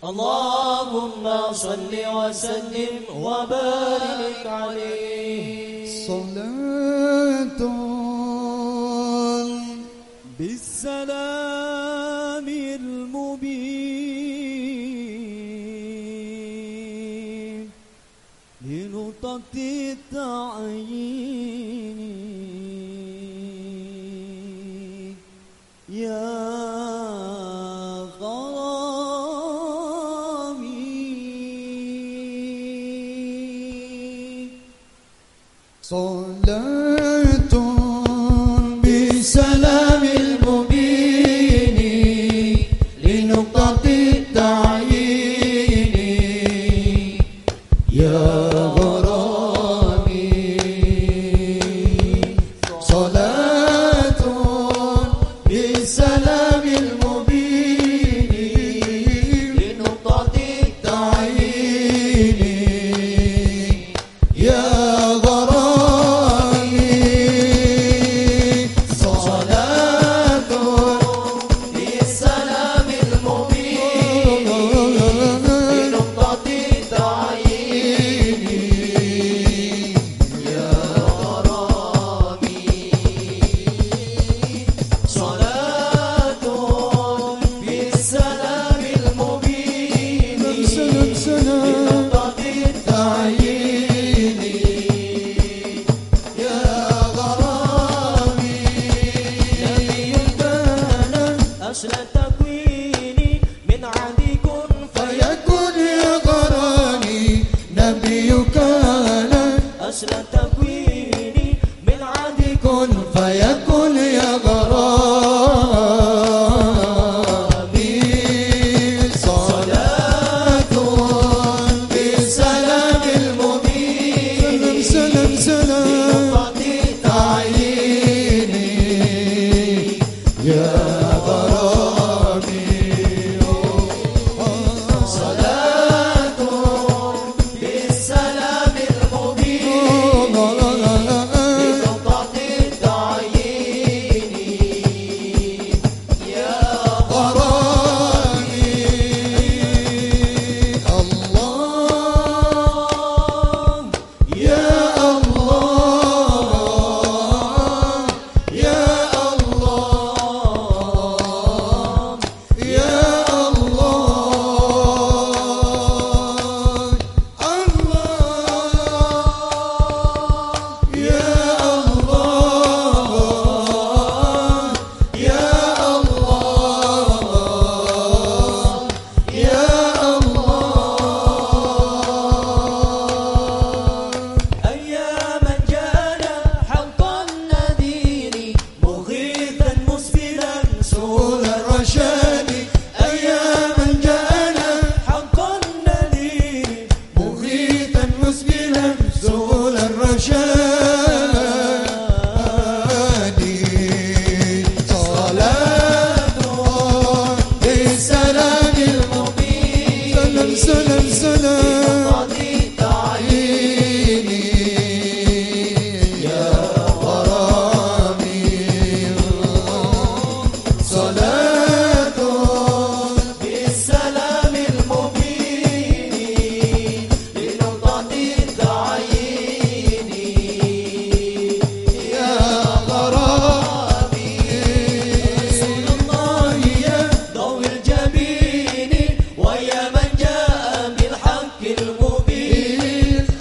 اللهم صل وسلم وبارك عليه. صلاة بالسلام المبين. لنطق التعيين يا صلاة بسلام المبين لنقطة التعيين. يا غرامي seule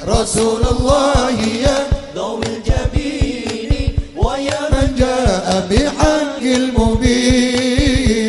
رسول الله يا ذو الجبين ويا من جاء بحق المبين.